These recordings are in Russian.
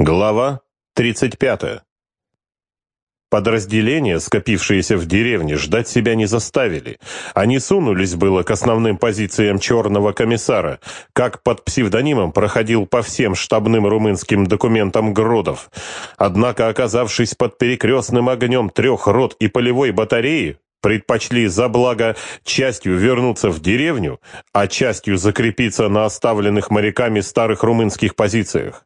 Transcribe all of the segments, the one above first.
Глава 35. Подразделения, скопившиеся в деревне, ждать себя не заставили. Они сунулись было к основным позициям черного комиссара, как под псевдонимом проходил по всем штабным румынским документам Гродов. Однако, оказавшись под перекрестным огнем трех рот и полевой батареи, предпочли за благо частью вернуться в деревню, а частью закрепиться на оставленных моряками старых румынских позициях.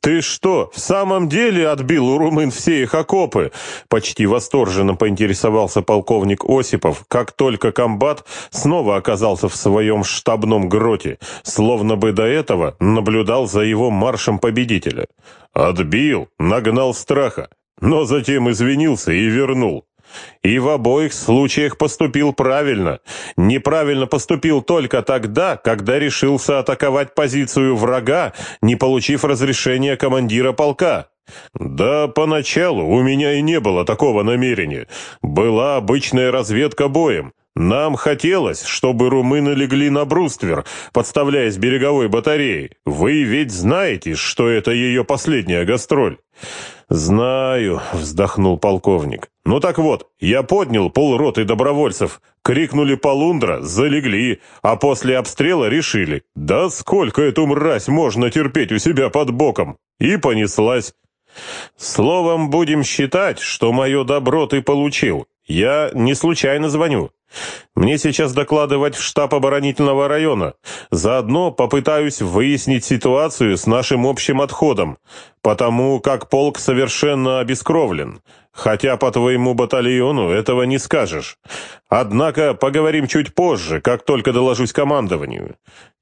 «Ты что, в самом деле отбил у румын все их окопы?» Почти восторженно поинтересовался полковник Осипов, как только комбат снова оказался в своем штабном гроте, словно бы до этого наблюдал за его маршем победителя. «Отбил, нагнал страха, но затем извинился и вернул. И в обоих случаях поступил правильно. Неправильно поступил только тогда, когда решился атаковать позицию врага, не получив разрешения командира полка. Да, поначалу у меня и не было такого намерения. Была обычная разведка боем. Нам хотелось, чтобы румыны легли на бруствер, подставляясь береговой батареей. Вы ведь знаете, что это ее последняя гастроль. «Знаю», — вздохнул полковник. «Ну так вот, я поднял полроты добровольцев. Крикнули «Полундра», залегли, а после обстрела решили, да сколько эту мразь можно терпеть у себя под боком? И понеслась. Словом, будем считать, что мое добро ты получил. Я не случайно звоню. Мне сейчас докладывать в штаб оборонительного района. Заодно попытаюсь выяснить ситуацию с нашим общим отходом, потому как полк совершенно обескровлен. Хотя по твоему батальону этого не скажешь. Однако поговорим чуть позже, как только доложусь командованию.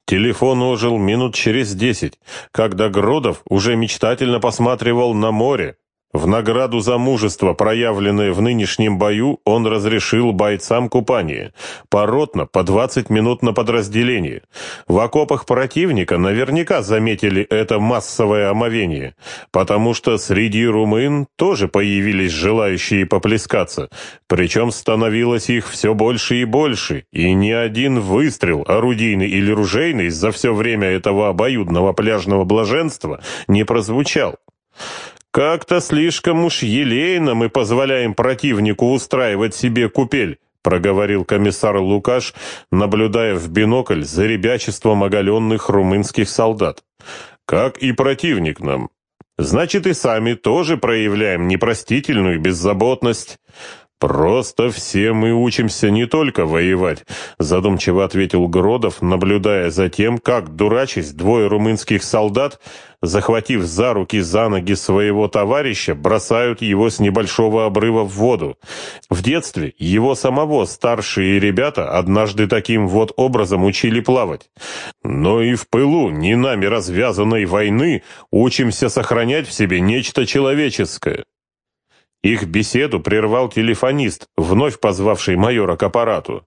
Телефон ожил минут через десять, когда Гродов уже мечтательно посматривал на море, в награду за мужество, проявленное в нынешнем бою, он разрешил бойцам купание. Поротно, по 20 минут на подразделение. В окопах противника наверняка заметили это массовое омовение, потому что среди румын тоже появились желающие поплескаться, причем становилось их все больше и больше, и ни один выстрел, орудийный или ружейный, за все время этого обоюдного пляжного блаженства не прозвучал. «Как-то слишком уж елейно мы позволяем противнику устраивать себе купель», проговорил комиссар Лукаш, наблюдая в бинокль за ребячеством оголенных румынских солдат. «Как и противник нам. Значит, и сами тоже проявляем непростительную беззаботность. «Просто все мы учимся не только воевать», — задумчиво ответил Гродов, наблюдая за тем, как, дурачись, двое румынских солдат, захватив за руки за ноги своего товарища, бросают его с небольшого обрыва в воду. В детстве его самого старшие ребята однажды таким вот образом учили плавать. Но и в пылу не нами развязанной войны учимся сохранять в себе нечто человеческое. Их беседу прервал телефонист, вновь позвавший майора к аппарату.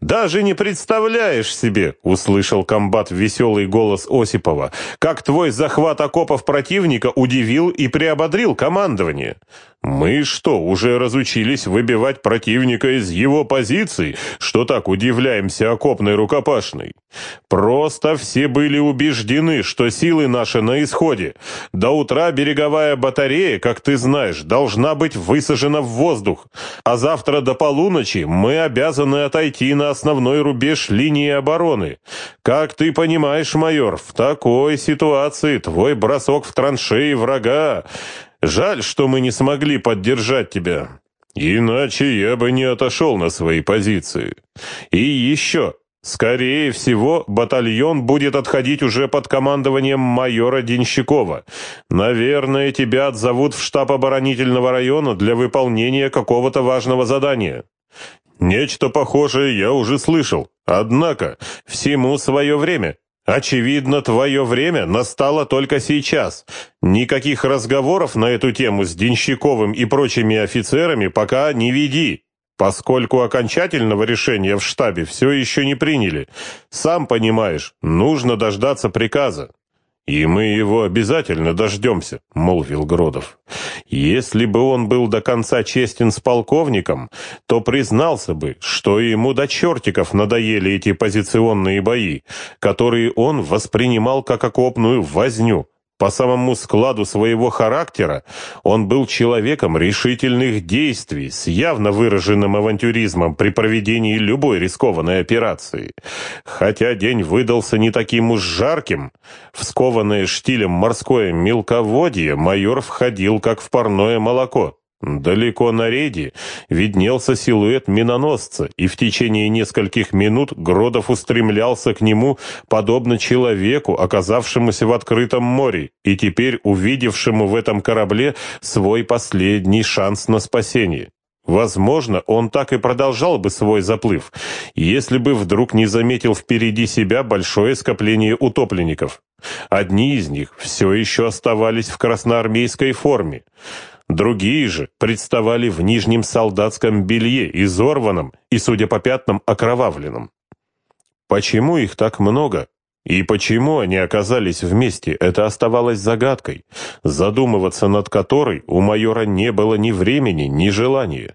«Даже не представляешь себе!» — услышал комбат веселый голос Осипова. «Как твой захват окопов противника удивил и приободрил командование! Мы что, уже разучились выбивать противника из его позиций, что так удивляемся окопной рукопашной? Просто все были убеждены, что силы наши на исходе. До утра береговая батарея, как ты знаешь, должна быть высажена в воздух, а завтра до полуночи мы обязаны отойти на основной рубеж линии обороны. Как ты понимаешь, майор, в такой ситуации твой бросок в траншеи врага. Жаль, что мы не смогли поддержать тебя. Иначе я бы не отошел на свои позиции. И еще, скорее всего, батальон будет отходить уже под командованием майора Денщикова. Наверное, тебя отзовут в штаб оборонительного района для выполнения какого-то важного задания. Нечто похожее я уже слышал. Однако, всему свое время. Очевидно, твое время настало только сейчас. Никаких разговоров на эту тему с Денщиковым и прочими офицерами пока не веди, поскольку окончательного решения в штабе все еще не приняли. Сам понимаешь, нужно дождаться приказа. «И мы его обязательно дождемся», — молвил Гродов. «Если бы он был до конца честен с полковником, то признался бы, что ему до чертиков надоели эти позиционные бои, которые он воспринимал как окопную возню, По самому складу своего характера он был человеком решительных действий с явно выраженным авантюризмом при проведении любой рискованной операции. Хотя день выдался не таким уж жарким, в скованное штилем морское мелководье майор входил как в парное молоко. Далеко на рейде виднелся силуэт миноносца, и в течение нескольких минут Гродов устремлялся к нему, подобно человеку, оказавшемуся в открытом море, и теперь увидевшему в этом корабле свой последний шанс на спасение. Возможно, он так и продолжал бы свой заплыв, если бы вдруг не заметил впереди себя большое скопление утопленников. Одни из них все еще оставались в красноармейской форме. Другие же представали в нижнем солдатском белье, изорванном и, судя по пятнам, окровавленном. Почему их так много? И почему они оказались вместе, это оставалось загадкой, задумываться над которой у майора не было ни времени, ни желания.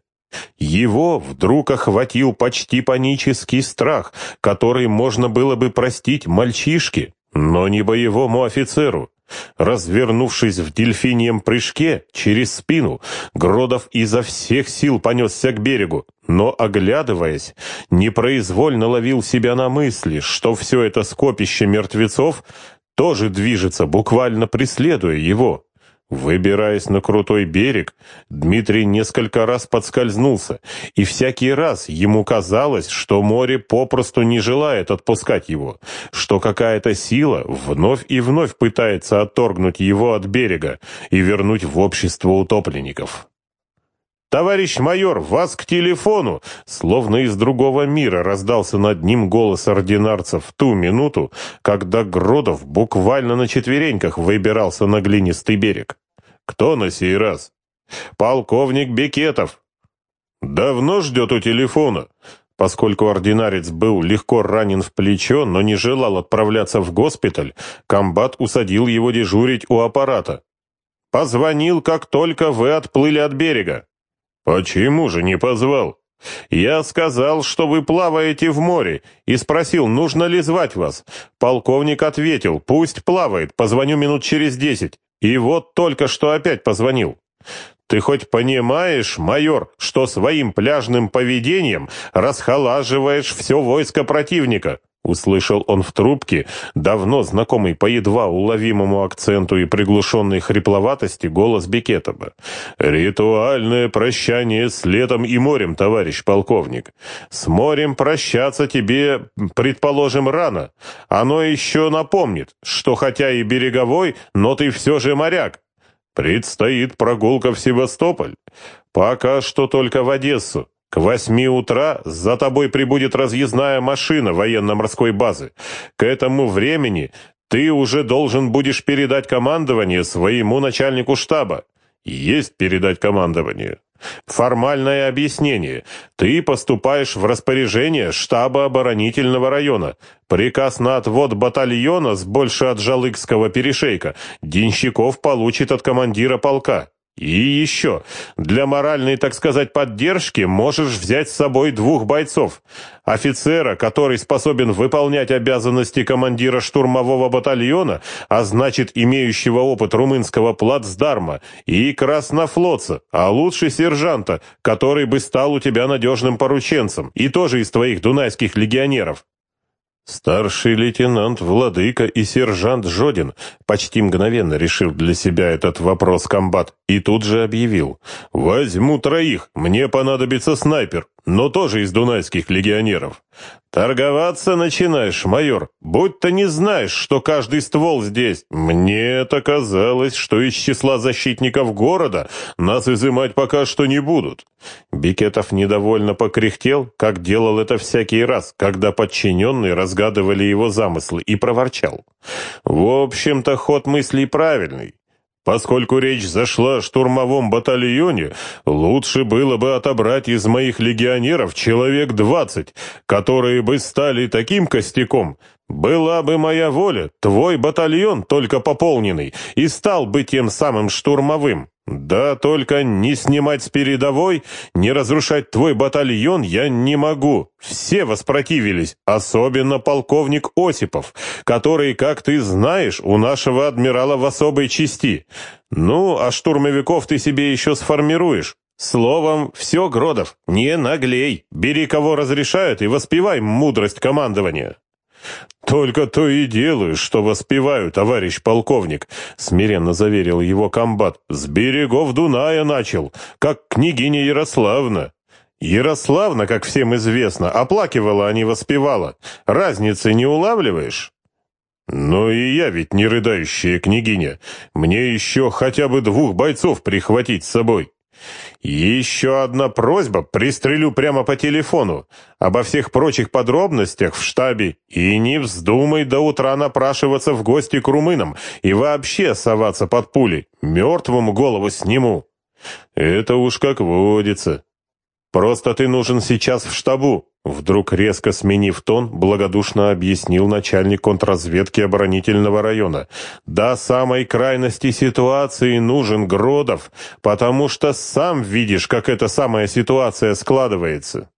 Его вдруг охватил почти панический страх, который можно было бы простить мальчишке, но не боевому офицеру. Развернувшись в дельфиньем прыжке через спину, Гродов изо всех сил понесся к берегу, но, оглядываясь, непроизвольно ловил себя на мысли, что все это скопище мертвецов тоже движется, буквально преследуя его. Выбираясь на крутой берег, Дмитрий несколько раз подскользнулся, и всякий раз ему казалось, что море попросту не желает отпускать его, что какая-то сила вновь и вновь пытается отторгнуть его от берега и вернуть в общество утопленников. «Товарищ майор, вас к телефону!» Словно из другого мира раздался над ним голос ординарца в ту минуту, когда Гродов буквально на четвереньках выбирался на глинистый берег. «Кто на сей раз?» «Полковник Бекетов». «Давно ждет у телефона?» Поскольку ординарец был легко ранен в плечо, но не желал отправляться в госпиталь, комбат усадил его дежурить у аппарата. «Позвонил, как только вы отплыли от берега». «Почему же не позвал?» «Я сказал, что вы плаваете в море, и спросил, нужно ли звать вас. Полковник ответил, пусть плавает, позвоню минут через десять. И вот только что опять позвонил. Ты хоть понимаешь, майор, что своим пляжным поведением расхолаживаешь все войско противника? Услышал он в трубке, давно знакомый по едва уловимому акценту и приглушенной хрипловатости, голос Бекетова. «Ритуальное прощание с летом и морем, товарищ полковник. С морем прощаться тебе, предположим, рано. Оно еще напомнит, что хотя и береговой, но ты все же моряк. Предстоит прогулка в Севастополь. Пока что только в Одессу. К восьми утра за тобой прибудет разъездная машина военно-морской базы. К этому времени ты уже должен будешь передать командование своему начальнику штаба. Есть передать командование. Формальное объяснение. Ты поступаешь в распоряжение штаба оборонительного района. Приказ на отвод батальона с больше от Жалыкского перешейка Денщиков получит от командира полка. И еще, для моральной, так сказать, поддержки можешь взять с собой двух бойцов. Офицера, который способен выполнять обязанности командира штурмового батальона, а значит, имеющего опыт румынского плацдарма, и краснофлотца, а лучше сержанта, который бы стал у тебя надежным порученцем, и тоже из твоих дунайских легионеров. Старший лейтенант Владыка и сержант Жодин почти мгновенно решил для себя этот вопрос комбат и тут же объявил. «Возьму троих, мне понадобится снайпер, но тоже из дунайских легионеров. Торговаться начинаешь, майор, будто не знаешь, что каждый ствол здесь. Мне это казалось, что из числа защитников города нас изымать пока что не будут». Бикетов недовольно покряхтел, как делал это всякий раз, когда подчиненные разгадывали его замыслы, и проворчал. «В общем-то, ход мыслей правильный. Поскольку речь зашла о штурмовом батальоне, лучше было бы отобрать из моих легионеров человек двадцать, которые бы стали таким костяком, Была бы моя воля, твой батальон, только пополненный, и стал бы тем самым штурмовым. Да только не снимать с передовой, не разрушать твой батальон я не могу. Все воспротивились, особенно полковник Осипов, который, как ты знаешь, у нашего адмирала в особой части. Ну, а штурмовиков ты себе еще сформируешь. Словом, все, Гродов, не наглей. Бери, кого разрешают, и воспевай мудрость командования. «Только то и делаю, что воспеваю, товарищ полковник», — смиренно заверил его комбат. «С берегов Дуная начал, как княгиня Ярославна». «Ярославна, как всем известно, оплакивала, а не воспевала. Разницы не улавливаешь?» «Ну и я ведь не рыдающая княгиня. Мне еще хотя бы двух бойцов прихватить с собой». «Еще одна просьба, пристрелю прямо по телефону. Обо всех прочих подробностях в штабе. И не вздумай до утра напрашиваться в гости к румынам и вообще соваться под пули. Мертвому голову сниму». «Это уж как водится. Просто ты нужен сейчас в штабу. Вдруг резко сменив тон, благодушно объяснил начальник контрразведки оборонительного района. «До самой крайности ситуации нужен Гродов, потому что сам видишь, как эта самая ситуация складывается».